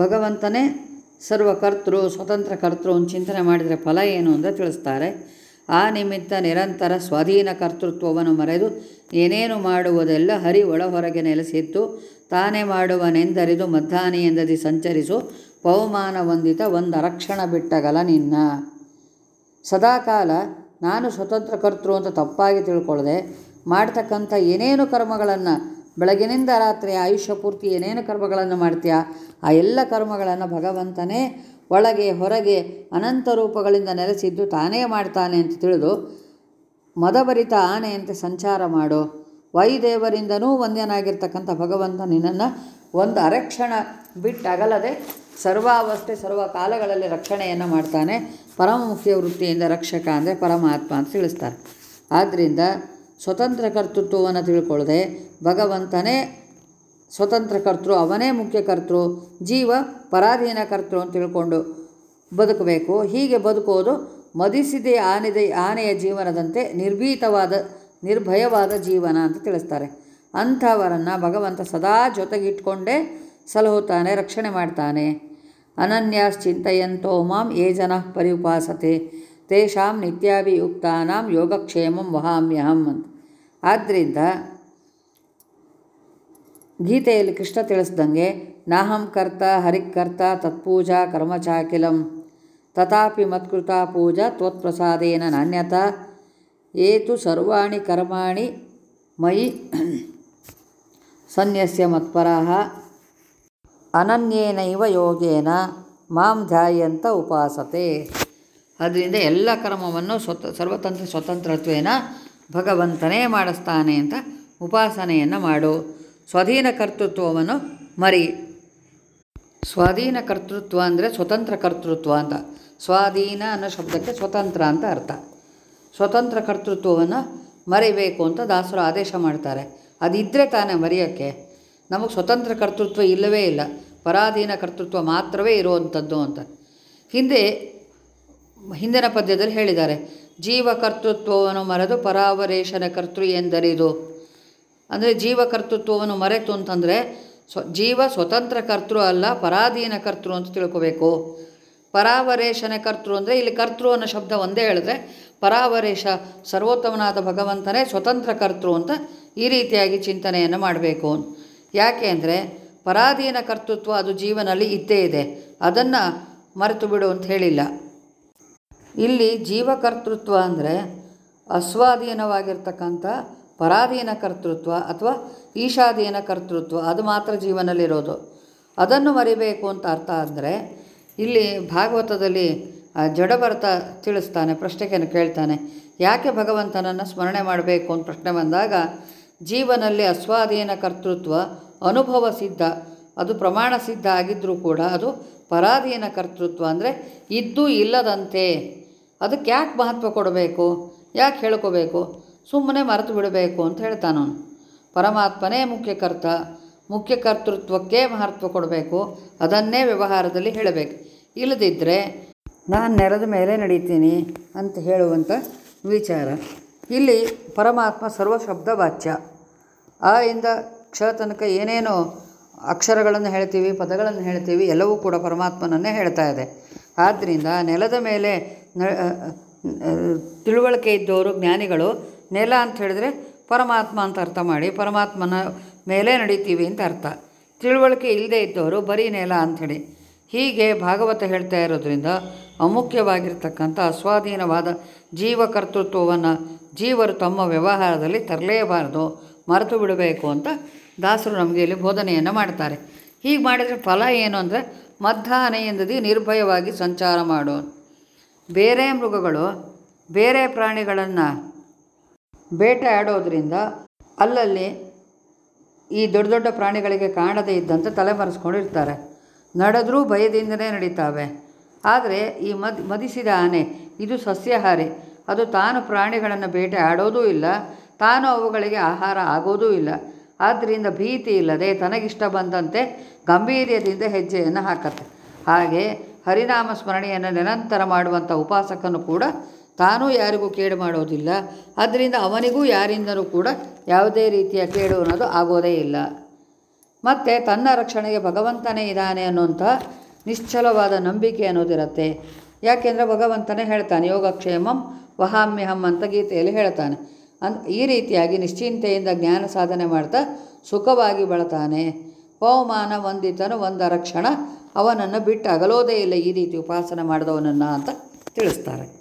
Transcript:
ಭಗವಂತನೇ ಸರ್ವಕರ್ತೃ, ಸ್ವತಂತ್ರ ಕರ್ತೃ ಅಂತ ಚಿಂತನೆ ಮಾಡಿದರೆ ಫಲ ಏನು ಅಂತ ತಿಳಿಸ್ತಾರೆ. ಆ ನಿಮಿತ್ತ ನಿರಂತರ ಸ್ವಾಧೀನ ಕರ್ತೃತ್ವವನ್ನು ಮರೆದು ಏನೇನು ಮಾಡುವುದೆಲ್ಲ ಹರಿ ಒಳ ಹೊರಗೆ ನೆಲೆಸಿತ್ತು ತಾನೇ ಮಾಡುವನೆಂದರಿದು ಮಧ್ಯಾಹ್ನಿಯಿಂದದಿ ಸಂಚರಿಸು ಬಹುಮಾನ ವಂದಿತ ಒಂದು ಅರಕ್ಷಣ ಬಿಟ್ಟಗಲ ನಿನ್ನ. ಸದಾಕಾಲ ನಾನು ಸ್ವತಂತ್ರ ಕರ್ತೃ ಅಂತ ತಪ್ಪಾಗಿ ತಿಳ್ಕೊಳ್ಳದೆ ಮಾಡ್ತಕ್ಕಂಥ ಏನೇನು ಕರ್ಮಗಳನ್ನು ಬೆಳಗಿನಿಂದ ರಾತ್ರಿ ಆಯುಷ್ಯ ಪೂರ್ತಿ ಏನೇನು ಕರ್ಮಗಳನ್ನು ಮಾಡ್ತೀಯ, ಆ ಎಲ್ಲ ಕರ್ಮಗಳನ್ನು ಭಗವಂತನೇ ಒಳಗೆ ಹೊರಗೆ ಅನಂತ ರೂಪಗಳಿಂದ ನೆಲೆಸಿದ್ದು ತಾನೇ ಮಾಡ್ತಾನೆ ಅಂತ ತಿಳಿದು, ಮದಭರಿತ ಆನೆಯಂತೆ ಸಂಚಾರ ಮಾಡು. ವಾಯುದೇವರಿಂದನೂ ವಂದ್ಯನಾಗಿರ್ತಕ್ಕಂಥ ಭಗವಂತ ನಿನ್ನನ್ನು ಒಂದು ಅರಕ್ಷಣ ಬಿಟ್ಟಗಲದೆ ಸರ್ವಾವಸ್ಥೆ, ಸರ್ವ ಕಾಲಗಳಲ್ಲಿ ರಕ್ಷಣೆಯನ್ನು ಮಾಡ್ತಾನೆ. ಪರಮ ಮುಖ್ಯ ವೃತ್ತಿಯಿಂದ ರಕ್ಷಕ ಅಂದರೆ ಪರಮಾತ್ಮ ಅಂತ ತಿಳಿಸ್ತಾರೆ. ಆದ್ದರಿಂದ ಸ್ವತಂತ್ರ ಕರ್ತೃತ್ವವನ್ನು ತಿಳ್ಕೊಳ್ಳದೆ ಭಗವಂತನೇ ಸ್ವತಂತ್ರ ಕರ್ತೃ, ಅವನೇ ಮುಖ್ಯ ಕರ್ತೃ, ಜೀವ ಪರಾಧೀನ ಕರ್ತೃ ಅಂತ ತಿಳ್ಕೊಂಡು ಬದುಕಬೇಕು. ಹೀಗೆ ಬದುಕೋದು ಮದಿಸಿದೆ ಆನೆದೆ, ಆನೆಯ ಜೀವನದಂತೆ ನಿರ್ಭೀತವಾದ, ನಿರ್ಭಯವಾದ ಜೀವನ ಅಂತ ತಿಳಿಸ್ತಾರೆ. ಅಂಥವರನ್ನು ಭಗವಂತ ಸದಾ ಜೊತೆಗಿಟ್ಕೊಂಡೇ ಸಲಹುತ್ತಾನೆ, ರಕ್ಷಣೆ ಮಾಡ್ತಾನೆ. ಅನನ್ಯಾಶ್ಚಿಂತೆಯಂತೋ ಮಾಂ ಯೇ ಜನ ಪರಿಪಾಸತೆ ತೇಷಾಂ ನಿತ್ಯಾಭಿಯುಕ್ತಾನಾಂ ಯೋಗಕ್ಷೇಮಂ ವಹಾಮ್ಯಹಂ ಅಂತ. ಆದ್ದರಿಂದ ಗೀತೆಯಲ್ಲಿ ಕೃಷ್ಣ ತಿಳಿಸ್ದಂಗೆ, ನಾಹಂ ಕರ್ತ ಹರಿಕರ್ತ ತತ್ಪೂಜಾ ಕರ್ಮಚಾಕಿಲಂ ತಥಾಪಿ ಮತ್ಕೃತ ಪೂಜಾ ತ್ವತ್ಪ್ರಸಾದೇನ ನಾಣ್ಯತಾ ಏತು ಸರ್ವಾಣಿ ಕರ್ಮಾಣಿ ಮಯಿ ಸನ್ಯಸ್ಯ ಮತ್ಪರಃ ಅನನ್ಯೇನೈವ ಯೋಗೇನ ಮಾಂ ಧ್ಯಾಯಂತ ಉಪಾಸತೆ. ಅದರಿಂದ ಎಲ್ಲ ಕರ್ಮವನ್ನು ಸ್ವತ, ಸರ್ವತಂತ್ರ, ಸ್ವತಂತ್ರತ್ವೇನ ಭಗವಂತನೇ ಮಾಡಿಸ್ತಾನೆ ಅಂತ ಉಪಾಸನೆಯನ್ನು ಮಾಡು. ಸ್ವಾಧೀನ ಕರ್ತೃತ್ವವನ್ನು ಮರಿ. ಸ್ವಾಧೀನ ಕರ್ತೃತ್ವ ಅಂದರೆ ಸ್ವತಂತ್ರ ಕರ್ತೃತ್ವ ಅಂತ. ಸ್ವಾಧೀನ ಅನ್ನೋ ಶಬ್ದಕ್ಕೆ ಸ್ವತಂತ್ರ ಅಂತ ಅರ್ಥ. ಸ್ವತಂತ್ರ ಕರ್ತೃತ್ವವನ್ನು ಮರಿಬೇಕು ಅಂತ ದಾಸರು ಆದೇಶ ಮಾಡ್ತಾರೆ. ಅದಿದ್ದರೆ ತಾನೇ ಮರೆಯೋಕ್ಕೆ. ನಮಗೆ ಸ್ವತಂತ್ರ ಕರ್ತೃತ್ವ ಇಲ್ಲವೇ ಇಲ್ಲ. ಪರಾಧೀನ ಕರ್ತೃತ್ವ ಮಾತ್ರವೇ ಇರುವಂಥದ್ದು ಅಂತ. ಹಿಂದೆ ಹಿಂದಿನ ಪದ್ಯದಲ್ಲಿ ಹೇಳಿದ್ದಾರೆ. ಜೀವಕರ್ತೃತ್ವವನ್ನು ಮರೆದು ಪರಾವರೇಶನ ಕರ್ತೃ ಎಂದರಿದು. ಅಂದರೆ ಜೀವಕರ್ತೃತ್ವವನ್ನು ಮರೆತು ಅಂತಂದರೆ ಸ್ವ, ಜೀವ ಸ್ವತಂತ್ರ ಕರ್ತೃ ಅಲ್ಲ, ಪರಾಧೀನ ಕರ್ತೃ ಅಂತ ತಿಳ್ಕೋಬೇಕು. ಪರಾವರೇಶನ ಕರ್ತೃ ಅಂದರೆ ಇಲ್ಲಿ ಕರ್ತೃ ಅನ್ನೋ ಶಬ್ದ ಒಂದೇ ಹೇಳಿದ್ರೆ ಪರಾವರೇಶ, ಸರ್ವೋತ್ತಮನಾದ ಭಗವಂತನೇ ಸ್ವತಂತ್ರ ಕರ್ತೃ ಅಂತ ಈ ರೀತಿಯಾಗಿ ಚಿಂತನೆಯನ್ನು ಮಾಡಬೇಕು. ಯಾಕೆ ಅಂದರೆ ಪರಾಧೀನ ಕರ್ತೃತ್ವ ಅದು ಜೀವನಲ್ಲಿ ಇದ್ದೇ ಇದೆ. ಅದನ್ನು ಮರೆತು ಬಿಡು ಅಂತ ಹೇಳಿಲ್ಲ. ಇಲ್ಲಿ ಜೀವಕರ್ತೃತ್ವ ಅಂದರೆ ಅಸ್ವಾಧೀನವಾಗಿರ್ತಕ್ಕಂಥ ಪರಾಧೀನ ಕರ್ತೃತ್ವ ಅಥವಾ ಈಶಾಧೀನ ಕರ್ತೃತ್ವ, ಅದು ಮಾತ್ರ ಜೀವನಲ್ಲಿರೋದು. ಅದನ್ನು ಮರಿಬೇಕು ಅಂತ ಅರ್ಥ ಅಂದರೆ ಇಲ್ಲಿ ಭಾಗವತದಲ್ಲಿ ಜಡ ಜಡಭರತ ತಿಳಿಸ್ತಾನೆ ಪ್ರಶ್ನೆಯನ್ನು ಕೇಳ್ತಾನೆ, ಯಾಕೆ ಭಗವಂತನನ್ನು ಸ್ಮರಣೆ ಮಾಡಬೇಕು ಅಂತ ಪ್ರಶ್ನೆ ಬಂದಾಗ, ಜೀವನಲ್ಲಿ ಅಸ್ವಾಧೀನ ಕರ್ತೃತ್ವ ಅನುಭವ ಸಿದ್ಧ, ಅದು ಪ್ರಮಾಣ ಸಿದ್ಧ ಆಗಿದ್ದರೂ ಕೂಡ ಅದು ಪರಾಧೀನ ಕರ್ತೃತ್ವ ಅಂದರೆ ಇದ್ದು ಇಲ್ಲದಂತೆ. ಅದಕ್ಕೆ ಯಾಕೆ ಮಹತ್ವ ಕೊಡಬೇಕು? ಯಾಕೆ ಹೇಳ್ಕೋಬೇಕು? ಸುಮ್ಮನೆ ಮರೆತು ಬಿಡಬೇಕು ಅಂತ ಹೇಳ್ತಾನವನು ಪರಮಾತ್ಮನೇ ಮುಖ್ಯ ಕರ್ತ. ಮುಖ್ಯ ಕರ್ತೃತ್ವಕ್ಕೆ ಮಹತ್ವ ಕೊಡಬೇಕು. ಅದನ್ನೇ ವ್ಯವಹಾರದಲ್ಲಿ ಹೇಳಬೇಕು. ಇಲ್ಲದಿದ್ದರೆ ನಾನು ನೆಲದ ಮೇಲೆ ನಡೀತೀನಿ ಅಂತ ಹೇಳುವಂಥ ವಿಚಾರ. ಇಲ್ಲಿ ಪರಮಾತ್ಮ ಸರ್ವ ಶಬ್ದ ವಾಚ್ಯ ಆ ಇಂದ ಕ್ಷ ತನಕ ಏನೇನೋ ಅಕ್ಷರಗಳನ್ನು ಹೇಳ್ತೀವಿ, ಪದಗಳನ್ನು ಹೇಳ್ತೀವಿ, ಎಲ್ಲವೂ ಕೂಡ ಪರಮಾತ್ಮನನ್ನೇ ಹೇಳ್ತಾ ಇದೆ. ಆದ್ದರಿಂದ ನೆಲದ ಮೇಲೆ ತಿಳುವಳಿಕೆ ಇದ್ದವರು ಜ್ಞಾನಿಗಳು, ನೆಲ ಅಂತ ಹೇಳಿದ್ರೆ ಪರಮಾತ್ಮ ಅಂತ ಅರ್ಥ ಮಾಡಿ, ಪರಮಾತ್ಮನ ಮೇಲೆ ನಡೀತೀವಿ ಅಂತ ಅರ್ಥ. ತಿಳುವಳಿಕೆ ಇಲ್ಲದೆ ಇದ್ದವರು ಬರೀ ನೆಲ ಅಂಥೇಳಿ ಹೀಗೆ ಭಾಗವತ ಹೇಳ್ತಾ ಇರೋದ್ರಿಂದ ಅಮುಖ್ಯವಾಗಿರ್ತಕ್ಕಂಥ ಅಸ್ವಾಧೀನವಾದ ಜೀವಕರ್ತೃತ್ವವನ್ನು ಜೀವರು ತಮ್ಮ ವ್ಯವಹಾರದಲ್ಲಿ ತರಲೇಬಾರದು, ಮರೆತು ಬಿಡಬೇಕು ಅಂತ ದಾಸರು ನಮಗೆ ಇಲ್ಲಿ ಬೋಧನೆಯನ್ನು ಮಾಡ್ತಾರೆ. ಹೀಗೆ ಮಾಡಿದರೆ ಫಲ ಏನು ಅಂದರೆ ಮಧ್ಯಾಹ್ನೆಯಿಂದದಿ ನಿರ್ಭಯವಾಗಿ ಸಂಚಾರ ಮಾಡು ಬೇರೆ ಮೃಗಗಳು ಬೇರೆ ಪ್ರಾಣಿಗಳನ್ನು ಬೇಟೆ ಆಡೋದ್ರಿಂದ ಅಲ್ಲಲ್ಲಿ ಈ ದೊಡ್ಡ ದೊಡ್ಡ ಪ್ರಾಣಿಗಳಿಗೆ ಕಾಣದೇ ಇದ್ದಂತೆ ತಲೆಮರೆಸ್ಕೊಂಡಿರ್ತಾರೆ ನಡೆದರೂ ಭಯದಿಂದಲೇ ನಡೀತಾವೆ. ಆದರೆ ಈ ಮದ್, ಮದಿಸಿದ ಆನೆ, ಇದು ಸಸ್ಯಾಹಾರಿ. ಅದು ತಾನು ಪ್ರಾಣಿಗಳನ್ನು ಬೇಟೆ ಆಡೋದೂ ಇಲ್ಲ, ತಾನು ಅವುಗಳಿಗೆ ಆಹಾರ ಆಗೋದೂ ಇಲ್ಲ. ಆದ್ದರಿಂದ ಭೀತಿ ಇಲ್ಲದೆ ತನಗಿಷ್ಟ ಬಂದಂತೆ ಗಂಭೀರ್ಯದಿಂದ ಹೆಜ್ಜೆಯನ್ನು ಹಾಕತ್ತೆ. ಹಾಗೆ ಹರಿನಾಮ ಸ್ಮರಣೆಯನ್ನು ನಿರಂತರ ಮಾಡುವಂಥ ಉಪಾಸಕನು ಕೂಡ ತಾನೂ ಯಾರಿಗೂ ಕೇಡು ಮಾಡೋದಿಲ್ಲ. ಅದರಿಂದ ಅವನಿಗೂ ಯಾರಿಂದಲೂ ಕೂಡ ಯಾವುದೇ ರೀತಿಯ ಕೇಡು ಅನ್ನೋದು ಆಗೋದೇ ಇಲ್ಲ. ಮತ್ತು ತನ್ನ ರಕ್ಷಣೆಗೆ ಭಗವಂತನೇ ಇದ್ದಾನೆ ಅನ್ನುವಂಥ ನಿಶ್ಚಲವಾದ ನಂಬಿಕೆ ಅನ್ನೋದಿರುತ್ತೆ. ಯಾಕೆಂದರೆ ಭಗವಂತನೇ ಹೇಳ್ತಾನೆ, ಯೋಗಕ್ಷೇಮಂ ವಹಾಮ್ಯಹಂ ಅಂತ ಗೀತೆಯಲ್ಲಿ ಹೇಳ್ತಾನೆ. ಅನ್ ಈ ರೀತಿಯಾಗಿ ನಿಶ್ಚಿಂತೆಯಿಂದ ಜ್ಞಾನ ಸಾಧನೆ ಮಾಡ್ತಾ ಸುಖವಾಗಿ ಬಳತಾನೆ. ಪವಮಾನ ವಂದಿತನು ಒಂದ ರಕ್ಷಣ ಅವನನ್ನು ಬಿಟ್ಟು ಅಗಲೋದೇ ಇಲ್ಲ ಈ ರೀತಿ ಉಪಾಸನೆ ಮಾಡಿದವನನ್ನು ಅಂತ ತಿಳಿಸ್ತಾರೆ.